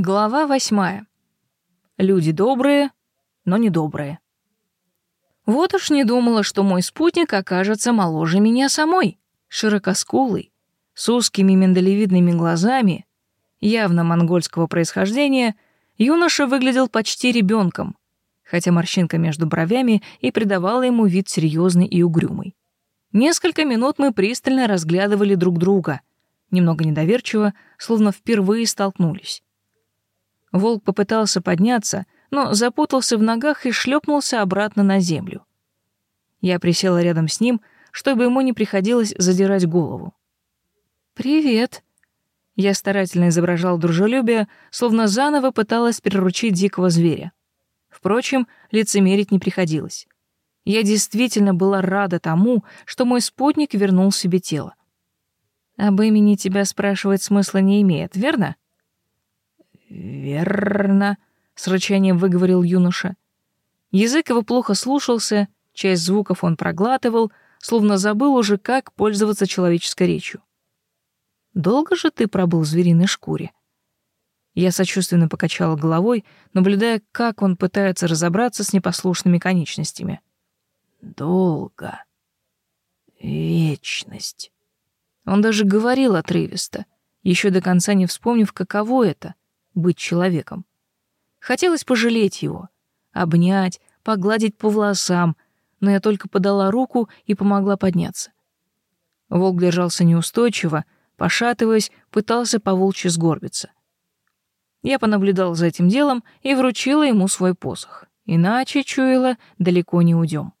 Глава восьмая. Люди добрые, но не добрые. Вот уж не думала, что мой спутник окажется моложе меня самой, широкоскулый, с узкими миндалевидными глазами, явно монгольского происхождения, юноша выглядел почти ребенком, хотя морщинка между бровями и придавала ему вид серьезный и угрюмый. Несколько минут мы пристально разглядывали друг друга, немного недоверчиво, словно впервые столкнулись. Волк попытался подняться, но запутался в ногах и шлепнулся обратно на землю. Я присела рядом с ним, чтобы ему не приходилось задирать голову. «Привет». Я старательно изображал дружелюбие, словно заново пыталась приручить дикого зверя. Впрочем, лицемерить не приходилось. Я действительно была рада тому, что мой спутник вернул себе тело. Об имени тебя спрашивать смысла не имеет, верно? «Верно», — с рычанием выговорил юноша. Язык его плохо слушался, часть звуков он проглатывал, словно забыл уже, как пользоваться человеческой речью. «Долго же ты пробыл в звериной шкуре?» Я сочувственно покачала головой, наблюдая, как он пытается разобраться с непослушными конечностями. «Долго. Вечность». Он даже говорил отрывисто, еще до конца не вспомнив, каково это быть человеком. Хотелось пожалеть его, обнять, погладить по волосам, но я только подала руку и помогла подняться. Волк держался неустойчиво, пошатываясь, пытался поволчьи сгорбиться. Я понаблюдал за этим делом и вручила ему свой посох. Иначе, чуяла, далеко не уйдем.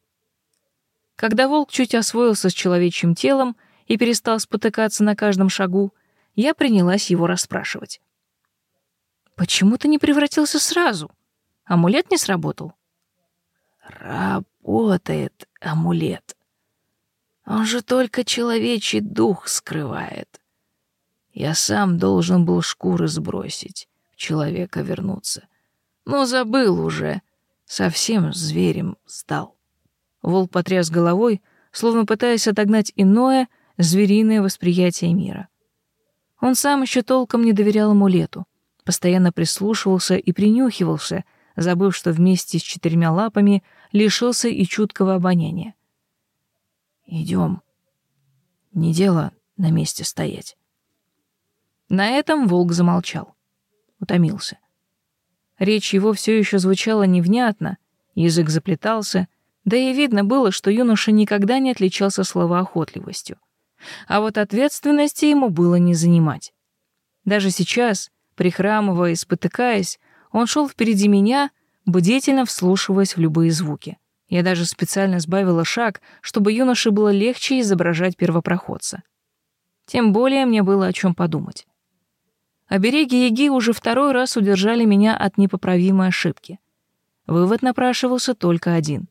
Когда волк чуть освоился с человечьим телом и перестал спотыкаться на каждом шагу, я принялась его расспрашивать. Почему ты не превратился сразу? Амулет не сработал? Работает амулет. Он же только человечий дух скрывает. Я сам должен был шкуры сбросить, в человека вернуться. Но забыл уже, совсем зверем стал. Волк потряс головой, словно пытаясь отогнать иное, звериное восприятие мира. Он сам еще толком не доверял амулету постоянно прислушивался и принюхивался, забыв, что вместе с четырьмя лапами лишился и чуткого обоняния. Идем. Не дело на месте стоять. На этом волк замолчал. Утомился. Речь его все еще звучала невнятно, язык заплетался, да и видно было, что юноша никогда не отличался словоохотливостью. А вот ответственности ему было не занимать. Даже сейчас, Прихрамывая и спотыкаясь, он шел впереди меня, бдительно вслушиваясь в любые звуки. Я даже специально сбавила шаг, чтобы юноше было легче изображать первопроходца. Тем более мне было о чем подумать. Обереги Яги уже второй раз удержали меня от непоправимой ошибки. Вывод напрашивался только один.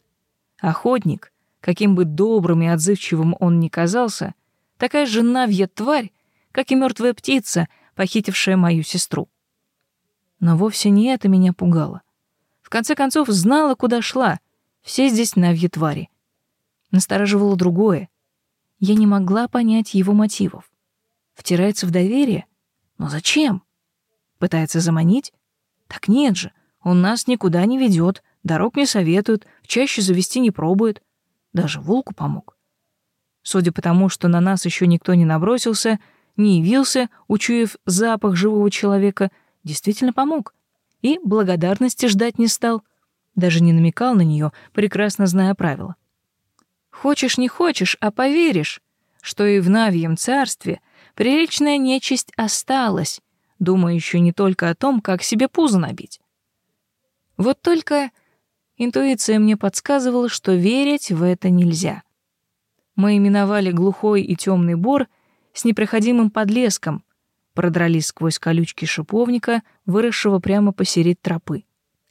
Охотник, каким бы добрым и отзывчивым он ни казался, такая же навья тварь, как и мертвая птица, похитившая мою сестру. Но вовсе не это меня пугало. В конце концов, знала, куда шла. Все здесь навьи твари. Настораживало другое. Я не могла понять его мотивов. Втирается в доверие? Но зачем? Пытается заманить? Так нет же, он нас никуда не ведет, дорог не советует, чаще завести не пробует. Даже волку помог. Судя по тому, что на нас еще никто не набросился, не явился, учуяв запах живого человека, действительно помог. И благодарности ждать не стал. Даже не намекал на нее, прекрасно зная правила. Хочешь, не хочешь, а поверишь, что и в Навьем царстве приличная нечисть осталась, думающая не только о том, как себе пузо набить. Вот только интуиция мне подсказывала, что верить в это нельзя. Мы именовали глухой и темный бор с непроходимым подлеском, продрались сквозь колючки шиповника, выросшего прямо посередине тропы.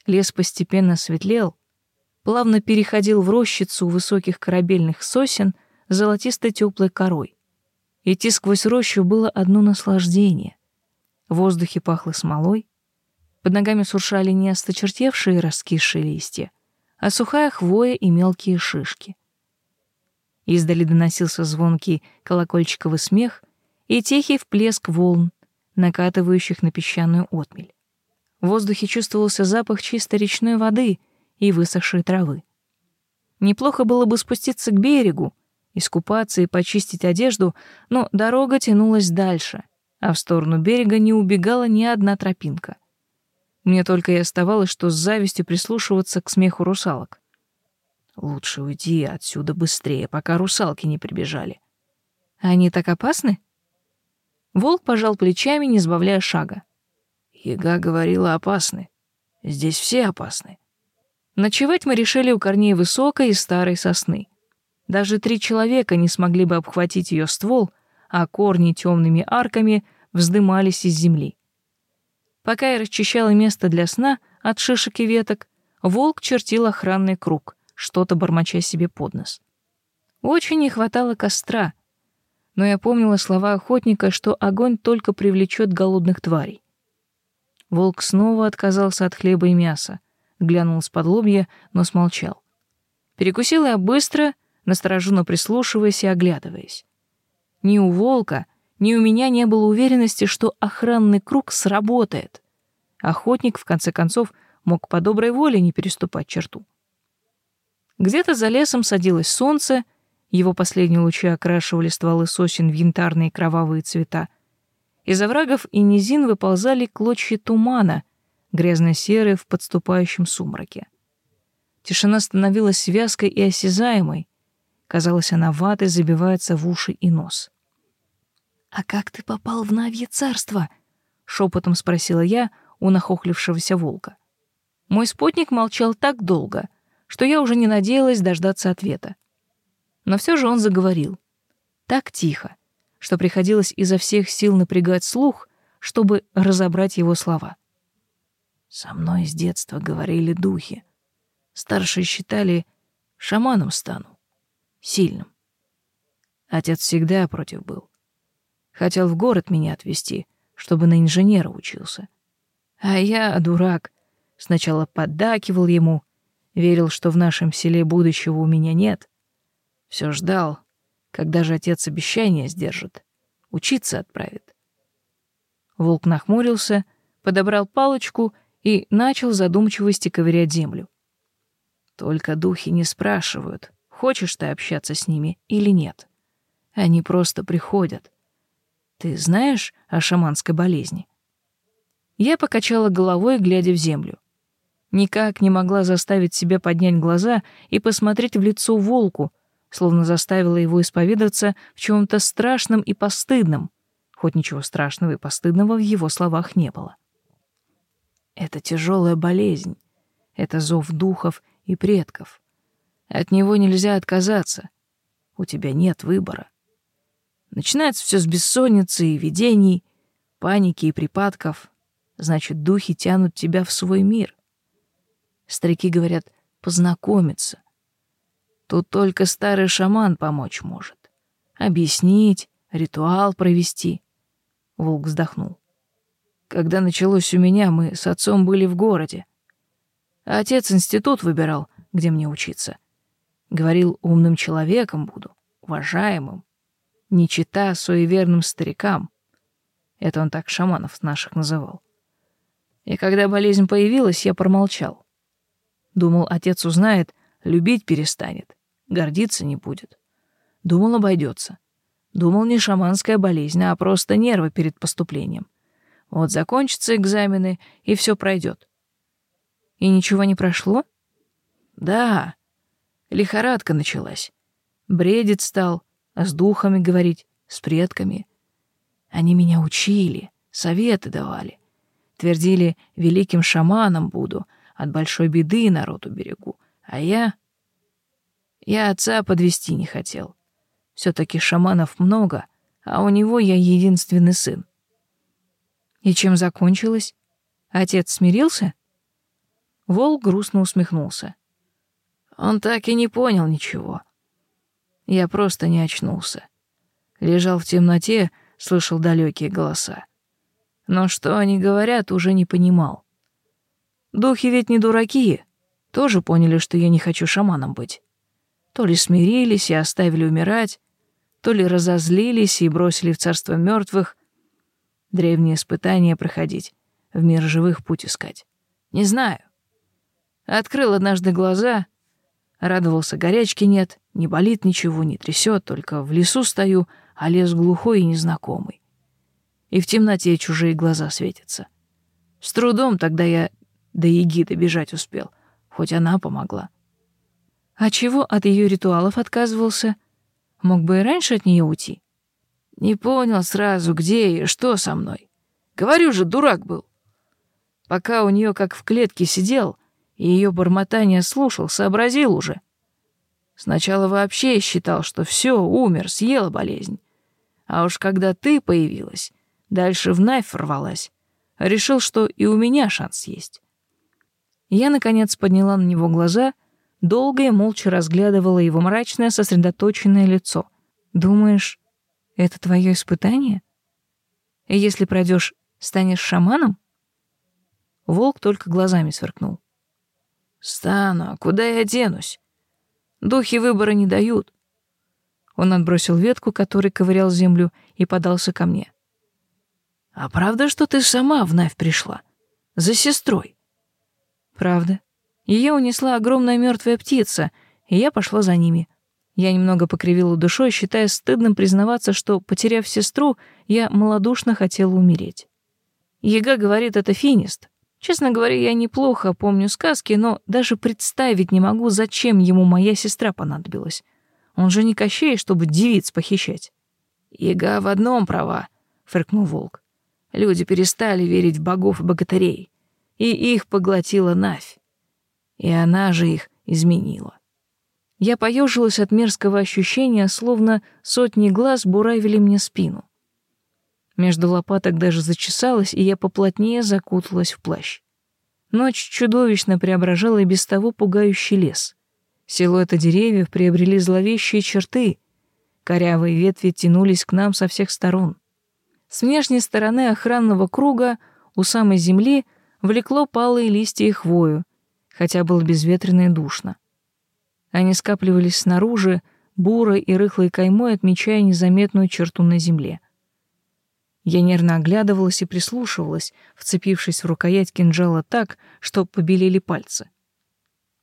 Лес постепенно светлел, плавно переходил в рощицу высоких корабельных сосен золотисто-теплой корой. Идти сквозь рощу было одно наслаждение. В воздухе пахло смолой, под ногами шуршали не осточертевшие раскисшие листья, а сухая хвоя и мелкие шишки — Издали доносился звонкий колокольчиковый смех и тихий вплеск волн, накатывающих на песчаную отмель. В воздухе чувствовался запах чистой речной воды и высохшей травы. Неплохо было бы спуститься к берегу, искупаться и почистить одежду, но дорога тянулась дальше, а в сторону берега не убегала ни одна тропинка. Мне только и оставалось, что с завистью прислушиваться к смеху русалок. Лучше уйди отсюда быстрее, пока русалки не прибежали. Они так опасны? Волк пожал плечами, не сбавляя шага. Яга говорила опасны. Здесь все опасны. Ночевать мы решили у корней высокой и старой сосны. Даже три человека не смогли бы обхватить ее ствол, а корни темными арками вздымались из земли. Пока я расчищала место для сна от шишек и веток, волк чертил охранный круг, что-то бормоча себе под нос. Очень не хватало костра, но я помнила слова охотника, что огонь только привлечет голодных тварей. Волк снова отказался от хлеба и мяса, глянул с-под лобья, но смолчал. Перекусил я быстро, настороженно прислушиваясь и оглядываясь. Ни у волка, ни у меня не было уверенности, что охранный круг сработает. Охотник, в конце концов, мог по доброй воле не переступать черту. Где-то за лесом садилось солнце, его последние лучи окрашивали стволы сосен в янтарные кровавые цвета. Из оврагов и низин выползали клочья тумана, грязно-серые в подступающем сумраке. Тишина становилась вязкой и осязаемой. Казалось, она ватой забивается в уши и нос. «А как ты попал в Навье царство?» — шепотом спросила я у нахохлившегося волка. Мой спутник молчал так долго, что я уже не надеялась дождаться ответа. Но все же он заговорил. Так тихо, что приходилось изо всех сил напрягать слух, чтобы разобрать его слова. Со мной с детства говорили духи. Старшие считали, шаманом стану. Сильным. Отец всегда против был. Хотел в город меня отвезти, чтобы на инженера учился. А я, дурак, сначала поддакивал ему, верил, что в нашем селе будущего у меня нет. Все ждал, когда же отец обещание сдержит, учиться отправит. Волк нахмурился, подобрал палочку и начал задумчивости ковырять землю. Только духи не спрашивают, хочешь ты общаться с ними или нет. Они просто приходят. Ты знаешь о шаманской болезни? Я покачала головой, глядя в землю. Никак не могла заставить себя поднять глаза и посмотреть в лицо волку, словно заставила его исповедаться в чем то страшном и постыдном, хоть ничего страшного и постыдного в его словах не было. Это тяжелая болезнь. Это зов духов и предков. От него нельзя отказаться. У тебя нет выбора. Начинается все с бессонницы и видений, паники и припадков. Значит, духи тянут тебя в свой мир. Старики говорят «познакомиться». Тут только старый шаман помочь может. Объяснить, ритуал провести. Волк вздохнул. Когда началось у меня, мы с отцом были в городе. отец институт выбирал, где мне учиться. Говорил, умным человеком буду, уважаемым. Не чита суеверным старикам. Это он так шаманов наших называл. И когда болезнь появилась, я промолчал. Думал, отец узнает, любить перестанет, гордиться не будет. Думал, обойдется. Думал, не шаманская болезнь, а просто нервы перед поступлением. Вот закончатся экзамены, и все пройдет. И ничего не прошло? Да. Лихорадка началась. Бредит стал, с духами говорить, с предками. Они меня учили, советы давали. Твердили, великим шаманом буду, от большой беды народу берегу. А я... Я отца подвести не хотел. все таки шаманов много, а у него я единственный сын. И чем закончилось? Отец смирился? Волк грустно усмехнулся. Он так и не понял ничего. Я просто не очнулся. Лежал в темноте, слышал далекие голоса. Но что они говорят, уже не понимал. Духи ведь не дураки, тоже поняли, что я не хочу шаманом быть. То ли смирились и оставили умирать, то ли разозлились и бросили в царство мертвых, древние испытания проходить, в мир живых путь искать. Не знаю. Открыл однажды глаза, радовался, горячки нет, не болит ничего, не трясет, только в лесу стою, а лес глухой и незнакомый. И в темноте чужие глаза светятся. С трудом тогда я до Егиды бежать успел, хоть она помогла. А чего от ее ритуалов отказывался? Мог бы и раньше от нее уйти. Не понял сразу, где и что со мной. Говорю же, дурак был. Пока у нее как в клетке сидел и ее бормотание слушал, сообразил уже. Сначала вообще считал, что все, умер, съела болезнь. А уж когда ты появилась, дальше в Найф рвалась, решил, что и у меня шанс есть. Я, наконец, подняла на него глаза, долго и молча разглядывала его мрачное, сосредоточенное лицо. «Думаешь, это твое испытание? И если пройдешь, станешь шаманом?» Волк только глазами сверкнул. «Стану, а куда я денусь? Духи выбора не дают». Он отбросил ветку, которой ковырял землю, и подался ко мне. «А правда, что ты сама вновь пришла? За сестрой?» «Правда. Ее унесла огромная мертвая птица, и я пошла за ними». Я немного покривила душой, считая стыдным признаваться, что, потеряв сестру, я малодушно хотела умереть. Ега говорит, это финист, Честно говоря, я неплохо помню сказки, но даже представить не могу, зачем ему моя сестра понадобилась. Он же не Кощей, чтобы девиц похищать. «Яга в одном права», — фыркнул волк. «Люди перестали верить в богов и богатырей, и их поглотила Навь. И она же их изменила». Я поежилась от мерзкого ощущения, словно сотни глаз буравили мне спину. Между лопаток даже зачесалась, и я поплотнее закуталась в плащ. Ночь чудовищно преображала и без того пугающий лес. Силуэты деревьев приобрели зловещие черты. Корявые ветви тянулись к нам со всех сторон. С внешней стороны охранного круга у самой земли влекло палые листья и хвою, хотя было безветренно и душно. Они скапливались снаружи, бурой и рыхлой каймой, отмечая незаметную черту на земле — я нервно оглядывалась и прислушивалась, вцепившись в рукоять кинжала так, что побелели пальцы.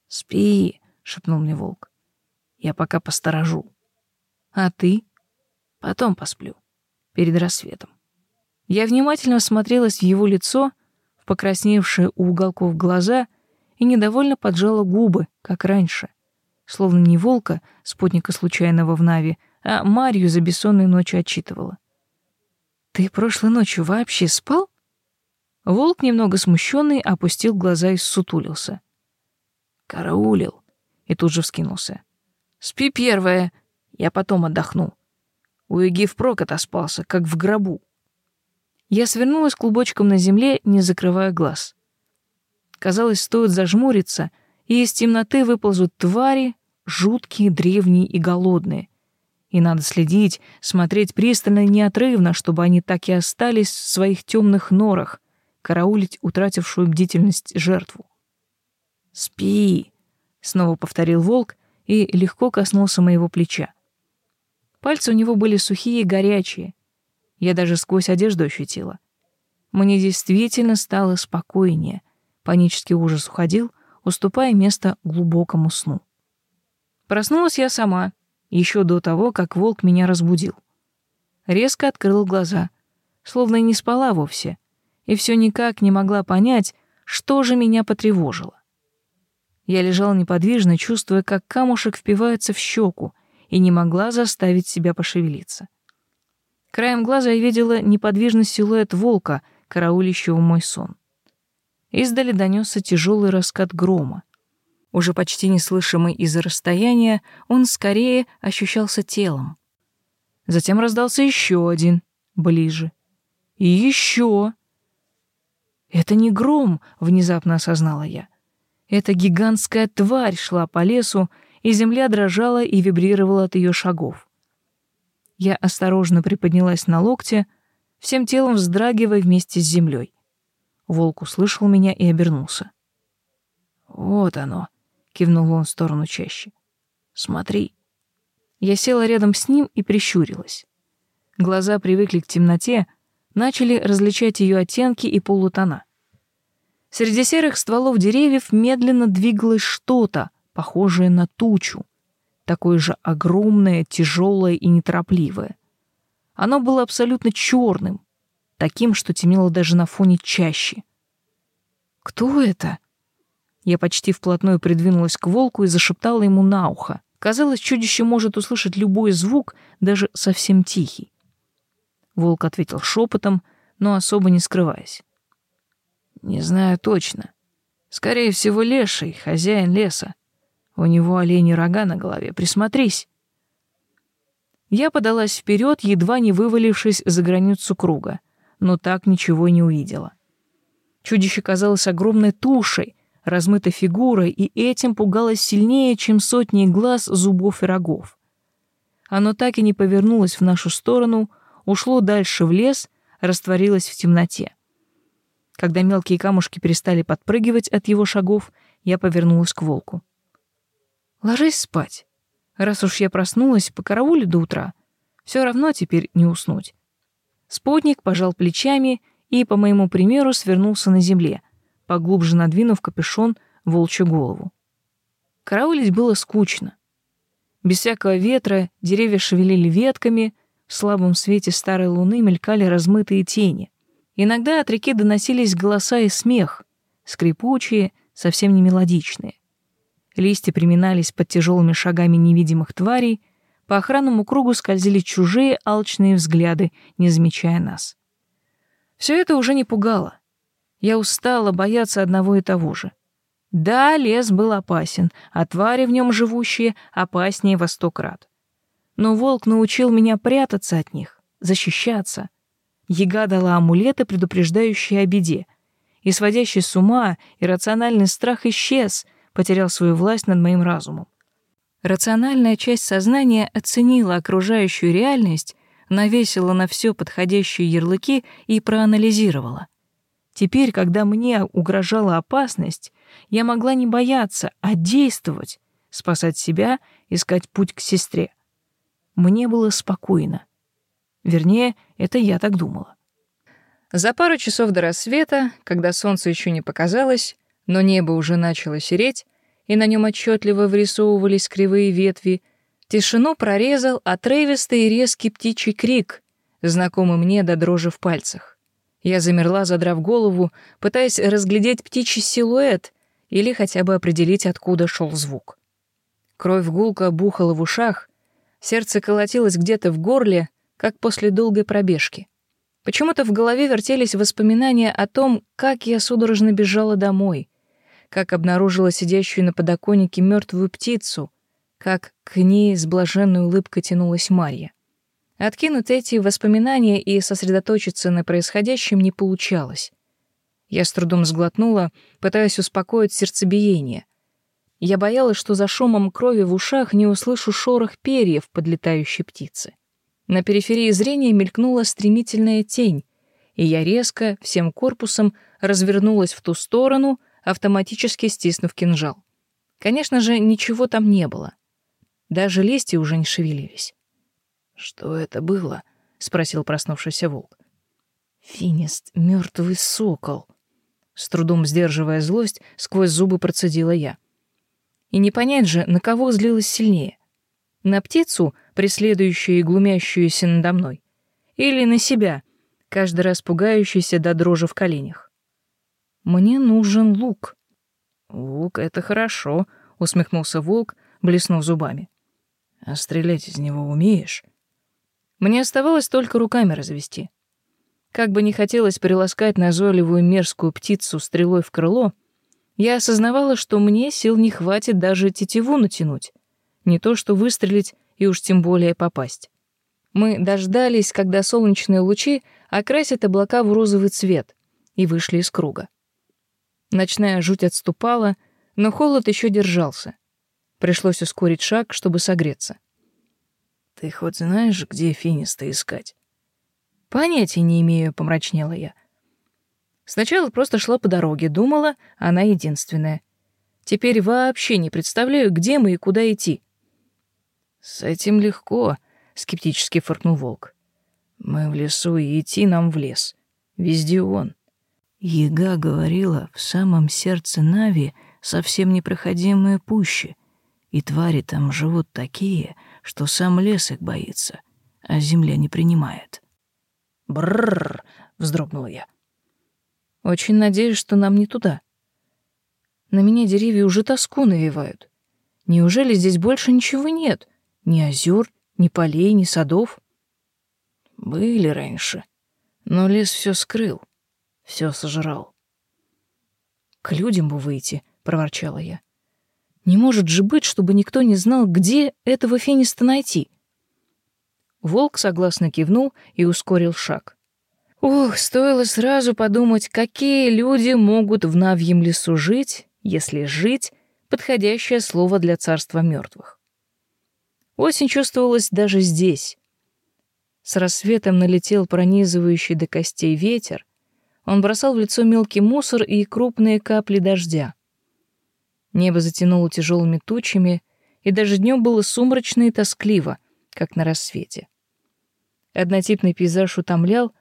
«Спи», — шепнул мне волк. «Я пока посторожу». «А ты?» «Потом посплю. Перед рассветом». Я внимательно смотрелась в его лицо, покрасневшие у уголков глаза и недовольно поджала губы, как раньше, словно не волка, спутника случайного в Нави, а Марью за бессонной ночью отчитывала. «Ты прошлой ночью вообще спал?» Волк, немного смущенный, опустил глаза и сутулился. «Караулил», и тут же вскинулся. «Спи первая, я потом отдохну. У Иги впрок отоспался, как в гробу». Я свернулась клубочком на земле, не закрывая глаз. Казалось, стоит зажмуриться, и из темноты выползут твари, жуткие, древние и голодные, и надо следить, смотреть пристально и неотрывно, чтобы они так и остались в своих темных норах, караулить утратившую бдительность жертву. «Спи!» — снова повторил волк и легко коснулся моего плеча. Пальцы у него были сухие и горячие. Я даже сквозь одежду ощутила. Мне действительно стало спокойнее. Панический ужас уходил, уступая место глубокому сну. Проснулась я сама — еще до того, как волк меня разбудил. Резко открыла глаза, словно не спала вовсе, и все никак не могла понять, что же меня потревожило. Я лежала неподвижно, чувствуя, как камушек впивается в щеку, и не могла заставить себя пошевелиться. Краем глаза я видела неподвижный силуэт волка, караулящего мой сон. Издали донесся тяжелый раскат грома уже почти неслышимый из-за расстояния, он скорее ощущался телом. Затем раздался еще один, ближе. И еще. Это не гром, внезапно осознала я. Эта гигантская тварь шла по лесу, и земля дрожала и вибрировала от ее шагов. Я осторожно приподнялась на локте, всем телом вздрагивая вместе с землей. Волк услышал меня и обернулся. «Вот оно», кивнул он в сторону чаще. Смотри. Я села рядом с ним и прищурилась. Глаза привыкли к темноте, начали различать ее оттенки и полутона. Среди серых стволов деревьев медленно двигалось что-то, похожее на тучу, такое же огромное, тяжелое и неторопливое. Оно было абсолютно черным, таким, что темнело даже на фоне чащи. «Кто это?» Я почти вплотную придвинулась к волку и зашептала ему на ухо. Казалось, чудище может услышать любой звук, даже совсем тихий. Волк ответил шепотом, но особо не скрываясь. «Не знаю точно. Скорее всего, леший, хозяин леса. У него олени рога на голове. Присмотрись». Я подалась вперед, едва не вывалившись за границу круга, но так ничего не увидела. Чудище казалось огромной тушей, размытой фигурой, и этим пугалось сильнее, чем сотни глаз, зубов и рогов. Оно так и не повернулось в нашу сторону, ушло дальше в лес, растворилось в темноте. Когда мелкие камушки перестали подпрыгивать от его шагов, я повернулась к волку. «Ложись спать. Раз уж я проснулась, по карауле до утра. Все равно теперь не уснуть». Спутник пожал плечами и, по моему примеру, свернулся на земле, поглубже надвинув капюшон волчью голову. Караулить было скучно. Без всякого ветра деревья шевелили ветками, в слабом свете старой луны мелькали размытые тени. Иногда от реки доносились голоса и смех, скрипучие, совсем не мелодичные. Листья приминались под тяжелыми шагами невидимых тварей, по охранному кругу скользили чужие алчные взгляды, не замечая нас. Все это уже не пугало. Я устала бояться одного и того же. Да, лес был опасен, а твари в нем живущие опаснее во сто крат. Но волк научил меня прятаться от них, защищаться. Яга дала амулеты, предупреждающие о беде. И сводящий с ума иррациональный страх исчез, потерял свою власть над моим разумом. Рациональная часть сознания оценила окружающую реальность, навесила на все подходящие ярлыки и проанализировала. Теперь, когда мне угрожала опасность, я могла не бояться, а действовать, спасать себя, искать путь к сестре. Мне было спокойно. Вернее, это я так думала. За пару часов до рассвета, когда солнце еще не показалось, но небо уже начало сереть, и на нем отчетливо вырисовывались кривые ветви, тишину прорезал отрывистый и резкий птичий крик, знакомый мне до дрожи в пальцах. Я замерла, задрав голову, пытаясь разглядеть птичий силуэт или хотя бы определить, откуда шел звук. Кровь гулко бухала в ушах, сердце колотилось где-то в горле, как после долгой пробежки. Почему-то в голове вертелись воспоминания о том, как я судорожно бежала домой, как обнаружила сидящую на подоконнике мертвую птицу, как к ней с блаженной улыбкой тянулась Марья. Откинуть эти воспоминания и сосредоточиться на происходящем не получалось. Я с трудом сглотнула, пытаясь успокоить сердцебиение. Я боялась, что за шумом крови в ушах не услышу шорох перьев подлетающей птицы. На периферии зрения мелькнула стремительная тень, и я резко, всем корпусом, развернулась в ту сторону, автоматически стиснув кинжал. Конечно же, ничего там не было. Даже листья уже не шевелились. «Что это было?» — спросил проснувшийся волк. «Финист, мертвый сокол!» С трудом сдерживая злость, сквозь зубы процедила я. И не понять же, на кого злилась сильнее. На птицу, преследующую и глумящуюся надо мной, или на себя, каждый раз пугающийся до дрожи в коленях. Мне нужен лук. Лук — это хорошо, — усмехнулся волк, блеснув зубами. А стрелять из него умеешь? Мне оставалось только руками развести. Как бы не хотелось приласкать назойливую мерзкую птицу стрелой в крыло, я осознавала, что мне сил не хватит даже тетиву натянуть, не то что выстрелить и уж тем более попасть. Мы дождались, когда солнечные лучи окрасят облака в розовый цвет, и вышли из круга. Ночная жуть отступала, но холод еще держался. Пришлось ускорить шаг, чтобы согреться. «Ты хоть знаешь, где Финиста искать?» «Понятия не имею», — помрачнела я. Сначала просто шла по дороге, думала, она единственная. Теперь вообще не представляю, где мы и куда идти. «С этим легко», — скептически фыркнул волк. «Мы в лесу, и идти нам в лес. Везде он. Ега говорила, в самом сердце Нави совсем непроходимые пущи, и твари там живут такие, что сам лес их боится, а земля не принимает. Бррр, вздрогнула я. Очень надеюсь, что нам не туда. На меня деревья уже тоску навевают. Неужели здесь больше ничего нет? Ни озер, ни полей, ни садов? Были раньше, но лес все скрыл, все сожрал. К людям бы выйти, проворчала я. Не может же быть, чтобы никто не знал, где этого финиста найти. Волк согласно кивнул и ускорил шаг. Ох, стоило сразу подумать, какие люди могут в Навьем лесу жить, если жить — подходящее слово для царства мертвых. Осень чувствовалась даже здесь. С рассветом налетел пронизывающий до костей ветер, он бросал в лицо мелкий мусор и крупные капли дождя. Небо затянуло тяжелыми тучами, и даже днем было сумрачно и тоскливо, как на рассвете. Однотипный пейзаж утомлял,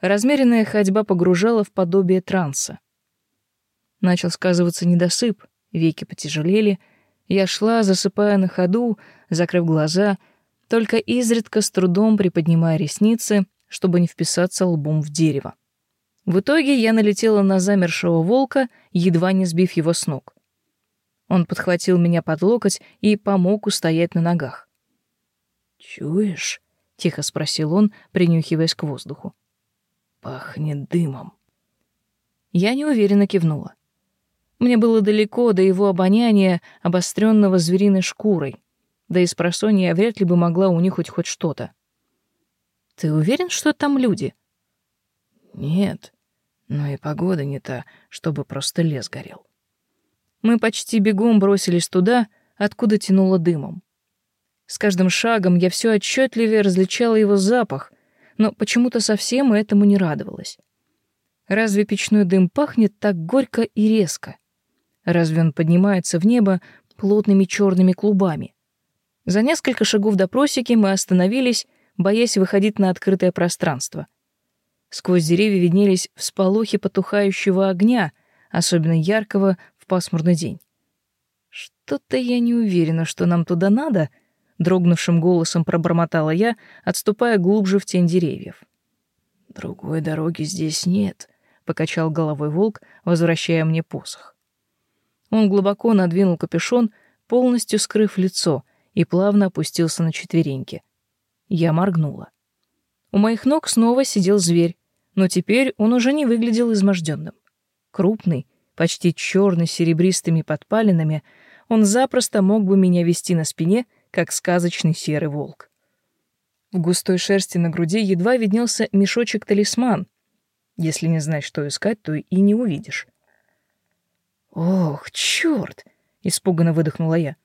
размеренная ходьба погружала в подобие транса. Начал сказываться недосып, веки потяжелели, я шла, засыпая на ходу, закрыв глаза, только изредка с трудом приподнимая ресницы, чтобы не вписаться лбом в дерево. В итоге я налетела на замершего волка, едва не сбив его с ног. Он подхватил меня под локоть и помог устоять на ногах. «Чуешь?» — тихо спросил он, принюхиваясь к воздуху. «Пахнет дымом». Я неуверенно кивнула. Мне было далеко до его обоняния, обостренного звериной шкурой, да и с просонья я вряд ли бы могла унюхать хоть что-то. «Ты уверен, что там люди?» «Нет, но и погода не та, чтобы просто лес горел». Мы почти бегом бросились туда, откуда тянуло дымом. С каждым шагом я все отчетливее различала его запах, но почему-то совсем этому не радовалась. Разве печной дым пахнет так горько и резко? Разве он поднимается в небо плотными черными клубами? За несколько шагов до просеки мы остановились, боясь выходить на открытое пространство. Сквозь деревья виднелись всполохи потухающего огня, особенно яркого пасмурный день. Что-то я не уверена, что нам туда надо, дрогнувшим голосом пробормотала я, отступая глубже в тень деревьев. Другой дороги здесь нет, покачал головой волк, возвращая мне посох. Он глубоко надвинул капюшон, полностью скрыв лицо, и плавно опустился на четвереньки. Я моргнула. У моих ног снова сидел зверь, но теперь он уже не выглядел изможденным. Крупный, почти черный с серебристыми подпалинами, он запросто мог бы меня вести на спине, как сказочный серый волк. В густой шерсти на груди едва виднелся мешочек-талисман. Если не знать, что искать, то и не увидишь. «Ох, черт!» — испуганно выдохнула я.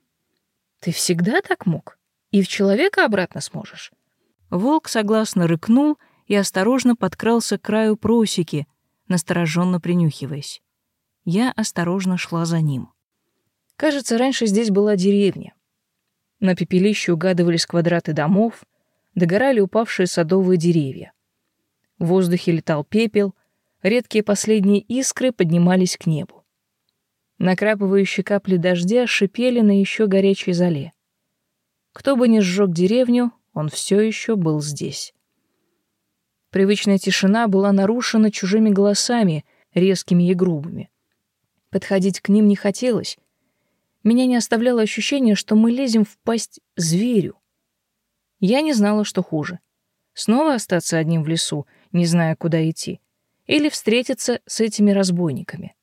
«Ты всегда так мог? И в человека обратно сможешь?» Волк согласно рыкнул и осторожно подкрался к краю просеки, настороженно принюхиваясь. Я осторожно шла за ним. Кажется, раньше здесь была деревня. На пепелище угадывались квадраты домов, догорали упавшие садовые деревья. В воздухе летал пепел, редкие последние искры поднимались к небу. Накрапывающие капли дождя шипели на еще горячей зале. Кто бы ни сжег деревню, он все еще был здесь. Привычная тишина была нарушена чужими голосами, резкими и грубыми. Подходить к ним не хотелось. Меня не оставляло ощущение, что мы лезем в пасть зверю. Я не знала, что хуже. Снова остаться одним в лесу, не зная, куда идти, или встретиться с этими разбойниками.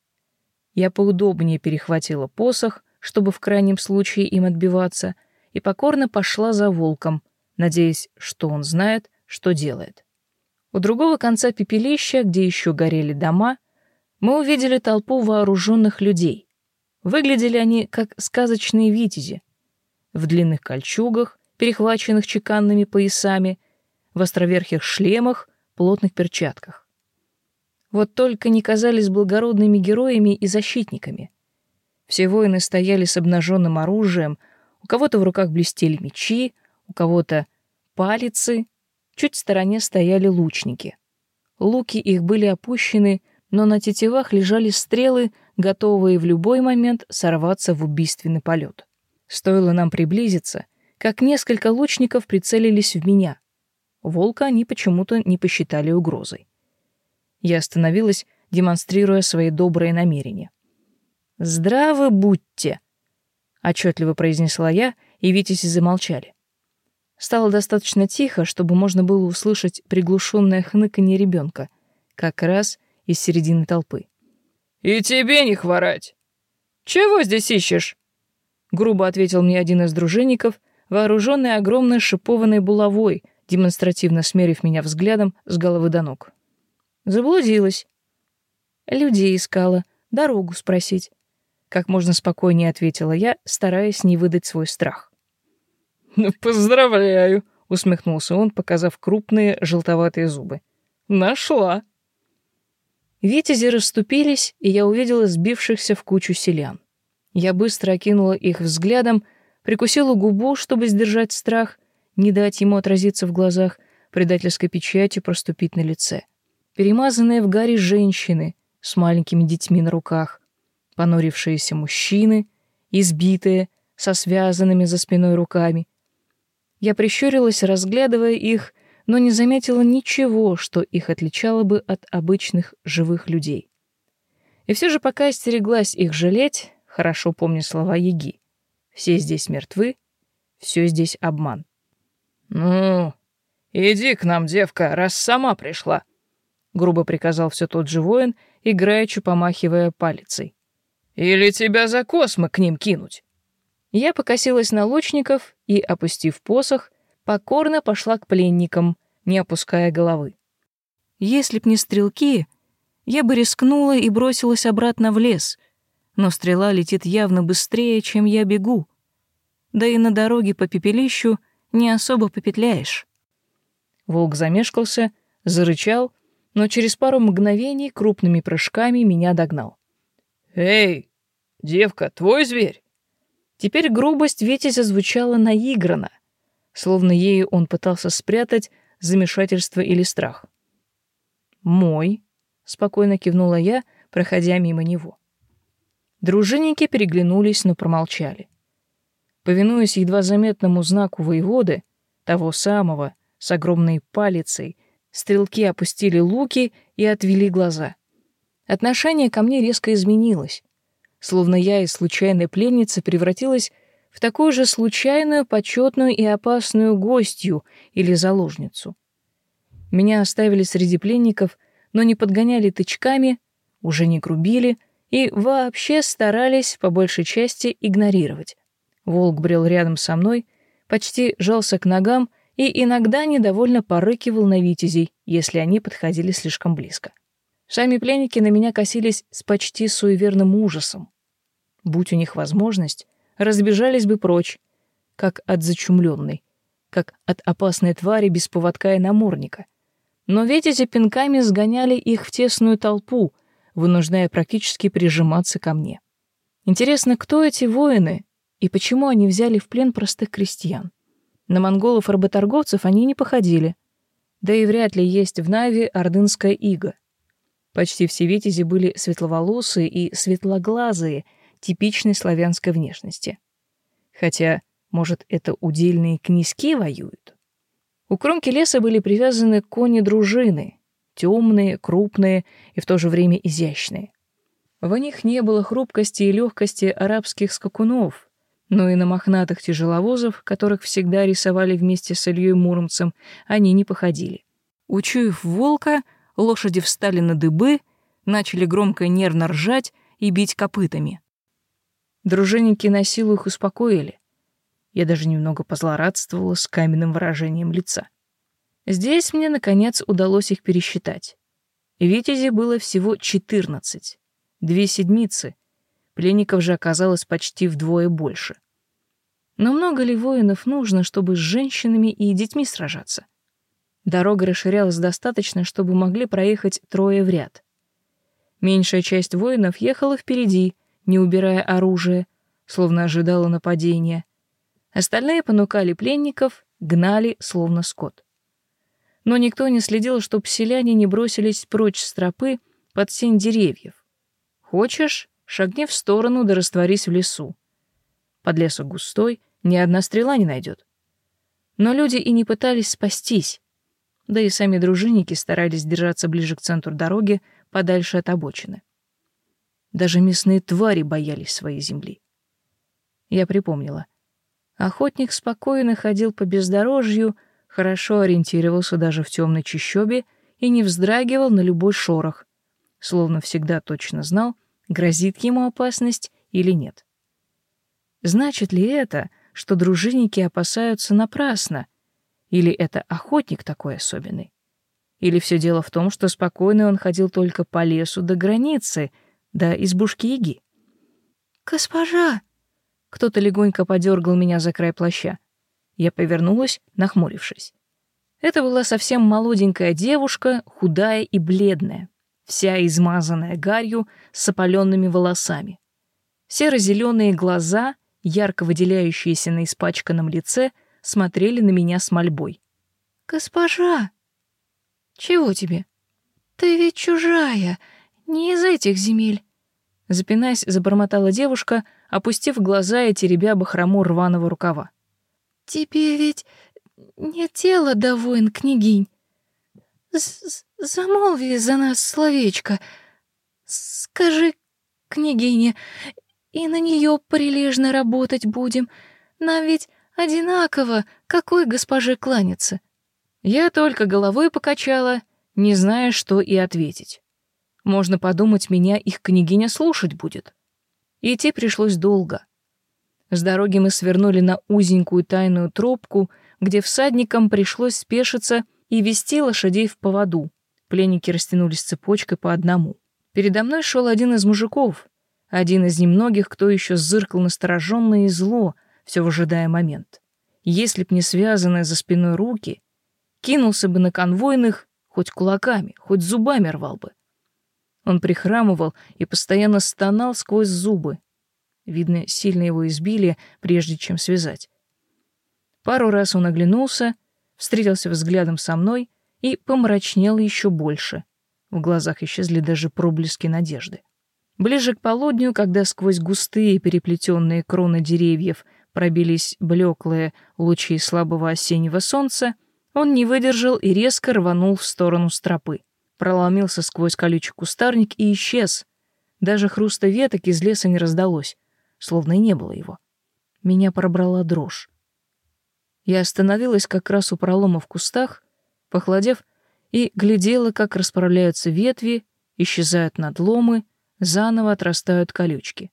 Я поудобнее перехватила посох, чтобы в крайнем случае им отбиваться, и покорно пошла за волком, надеясь, что он знает, что делает. У другого конца пепелища, где еще горели дома, мы увидели толпу вооруженных людей. Выглядели они как сказочные витязи. В длинных кольчугах, перехваченных чеканными поясами, в островерхих шлемах, плотных перчатках. Вот только не казались благородными героями и защитниками. Все воины стояли с обнаженным оружием, у кого-то в руках блестели мечи, у кого-то палицы, чуть в стороне стояли лучники. Луки их были опущены но на тетивах лежали стрелы, готовые в любой момент сорваться в убийственный полет. Стоило нам приблизиться, как несколько лучников прицелились в меня. Волка они почему-то не посчитали угрозой. Я остановилась, демонстрируя свои добрые намерения. «Здравы будьте!» — отчетливо произнесла я, и витязи замолчали. Стало достаточно тихо, чтобы можно было услышать приглушенное хныканье ребенка, как раз из середины толпы. «И тебе не хворать! Чего здесь ищешь?» Грубо ответил мне один из дружинников, вооруженный огромной шипованной булавой, демонстративно смерив меня взглядом с головы до ног. Заблудилась. Людей искала, дорогу спросить. Как можно спокойнее ответила я, стараясь не выдать свой страх. «Ну, поздравляю!» — усмехнулся он, показав крупные желтоватые зубы. «Нашла!» Витязи расступились, и я увидела сбившихся в кучу селян. Я быстро окинула их взглядом, прикусила губу, чтобы сдержать страх, не дать ему отразиться в глазах, предательской печатью проступить на лице. Перемазанные в гаре женщины с маленькими детьми на руках, понурившиеся мужчины, избитые, со связанными за спиной руками. Я прищурилась, разглядывая их, но не заметила ничего, что их отличало бы от обычных живых людей. И все же пока остереглась их жалеть, хорошо помню слова Еги. Все здесь мертвы, все здесь обман. «Ну, иди к нам, девка, раз сама пришла», — грубо приказал все тот же воин, играючи помахивая палицей. «Или тебя за космы к ним кинуть?» Я покосилась на лучников и, опустив посох, покорно пошла к пленникам, не опуская головы. Если б не стрелки, я бы рискнула и бросилась обратно в лес, но стрела летит явно быстрее, чем я бегу. Да и на дороге по пепелищу не особо попетляешь. Волк замешкался, зарычал, но через пару мгновений крупными прыжками меня догнал. «Эй, девка, твой зверь?» Теперь грубость Ветизя звучала наигранно, словно ею он пытался спрятать замешательство или страх. «Мой», — спокойно кивнула я, проходя мимо него. Дружинники переглянулись, но промолчали. Повинуясь едва заметному знаку воеводы, того самого, с огромной палицей, стрелки опустили луки и отвели глаза. Отношение ко мне резко изменилось, словно я из случайной пленницы превратилась в такую же случайную, почетную и опасную гостью или заложницу. Меня оставили среди пленников, но не подгоняли тычками, уже не грубили и вообще старались по большей части игнорировать. Волк брел рядом со мной, почти жался к ногам и иногда недовольно порыкивал на витязей, если они подходили слишком близко. Сами пленники на меня косились с почти суеверным ужасом. Будь у них возможность, разбежались бы прочь, как от зачумленной, как от опасной твари без поводка и намордника. Но ведь эти пинками сгоняли их в тесную толпу, вынуждая практически прижиматься ко мне. Интересно, кто эти воины и почему они взяли в плен простых крестьян? На монголов-работорговцев они не походили. Да и вряд ли есть в Наве ордынская ига. Почти все витязи были светловолосые и светлоглазые, типичной славянской внешности. Хотя, может, это удельные князьки воюют? У кромки леса были привязаны кони дружины, темные, крупные и в то же время изящные. В них не было хрупкости и легкости арабских скакунов, но и на мохнатых тяжеловозов, которых всегда рисовали вместе с Ильей Муромцем, они не походили. Учуяв волка, лошади встали на дыбы, начали громко и нервно ржать и бить копытами. Дружинники на силу их успокоили. Я даже немного позлорадствовала с каменным выражением лица. Здесь мне, наконец, удалось их пересчитать. Витязи было всего четырнадцать, две седмицы, пленников же оказалось почти вдвое больше. Но много ли воинов нужно, чтобы с женщинами и детьми сражаться? Дорога расширялась достаточно, чтобы могли проехать трое в ряд. Меньшая часть воинов ехала впереди, не убирая оружие, словно ожидала нападения. Остальные понукали пленников, гнали, словно скот. Но никто не следил, чтобы селяне не бросились прочь с тропы, под сень деревьев. Хочешь, шагни в сторону да растворись в лесу. Подлесок густой, ни одна стрела не найдет. Но люди и не пытались спастись, да и сами дружинники старались держаться ближе к центру дороги, подальше от обочины. Даже местные твари боялись своей земли. Я припомнила. Охотник спокойно ходил по бездорожью, хорошо ориентировался даже в темной чащобе и не вздрагивал на любой шорох, словно всегда точно знал, грозит ему опасность или нет. Значит ли это, что дружинники опасаются напрасно? Или это охотник такой особенный? Или все дело в том, что спокойно он ходил только по лесу до границы, до избушки Яги? «Госпожа!» Кто-то легонько подергал меня за край плаща. Я повернулась, нахмурившись. Это была совсем молоденькая девушка, худая и бледная, вся измазанная гарью с опаленными волосами. Серо-зеленые глаза ярко выделяющиеся на испачканном лице, смотрели на меня с мольбой. «Госпожа!» «Чего тебе?» «Ты ведь чужая, не из этих земель!» Запинаясь, забормотала девушка, опустив глаза и теребя бахрому рваного рукава. «Тебе ведь нет тела до воин княгинь. Замолви за нас словечко. Скажи, княгине, и на нее прилежно работать будем. Нам ведь одинаково, какой госпоже кланяться». Я только головой покачала, не зная, что и ответить. Можно подумать, меня их княгиня слушать будет. Идти пришлось долго. С дороги мы свернули на узенькую тайную тропку, где всадникам пришлось спешиться и вести лошадей в поводу. Пленники растянулись цепочкой по одному. Передо мной шел один из мужиков, один из немногих, кто еще зыркал настороженно и зло, все выжидая момент. Если б не связанные за спиной руки, кинулся бы на конвойных хоть кулаками, хоть зубами рвал бы. Он прихрамывал и постоянно стонал сквозь зубы. Видно, сильно его избили, прежде чем связать. Пару раз он оглянулся, встретился взглядом со мной и помрачнел еще больше. В глазах исчезли даже проблески надежды. Ближе к полудню, когда сквозь густые переплетенные кроны деревьев пробились блеклые лучи слабого осеннего солнца, он не выдержал и резко рванул в сторону стропы. Проломился сквозь колючий кустарник и исчез. Даже хруста веток из леса не раздалось, словно и не было его. Меня пробрала дрожь. Я остановилась как раз у пролома в кустах, похолодев, и глядела, как расправляются ветви, исчезают надломы, заново отрастают колючки.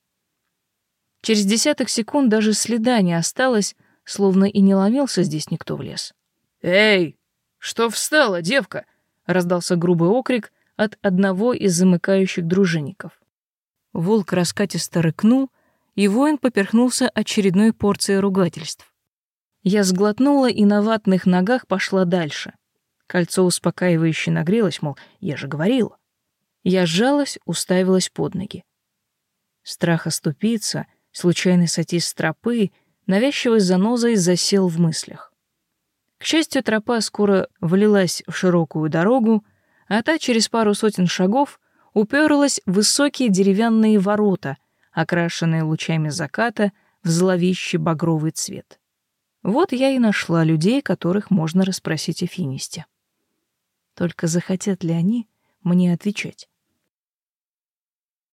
Через десяток секунд даже следа не осталось, словно и не ломился здесь никто в лес. «Эй, что встала, девка?» — раздался грубый окрик от одного из замыкающих дружинников. Волк раскатисто рыкнул, и воин поперхнулся очередной порцией ругательств. Я сглотнула и на ватных ногах пошла дальше. Кольцо успокаивающе нагрелось, мол, я же говорила. Я сжалась, уставилась под ноги. Страх оступиться, случайно сойти с тропы, навязчивой занозой засел в мыслях. К счастью, тропа скоро влилась в широкую дорогу, а та через пару сотен шагов уперлась в высокие деревянные ворота, окрашенные лучами заката в зловещий багровый цвет. Вот я и нашла людей, которых можно расспросить о Финисте. Только захотят ли они мне отвечать?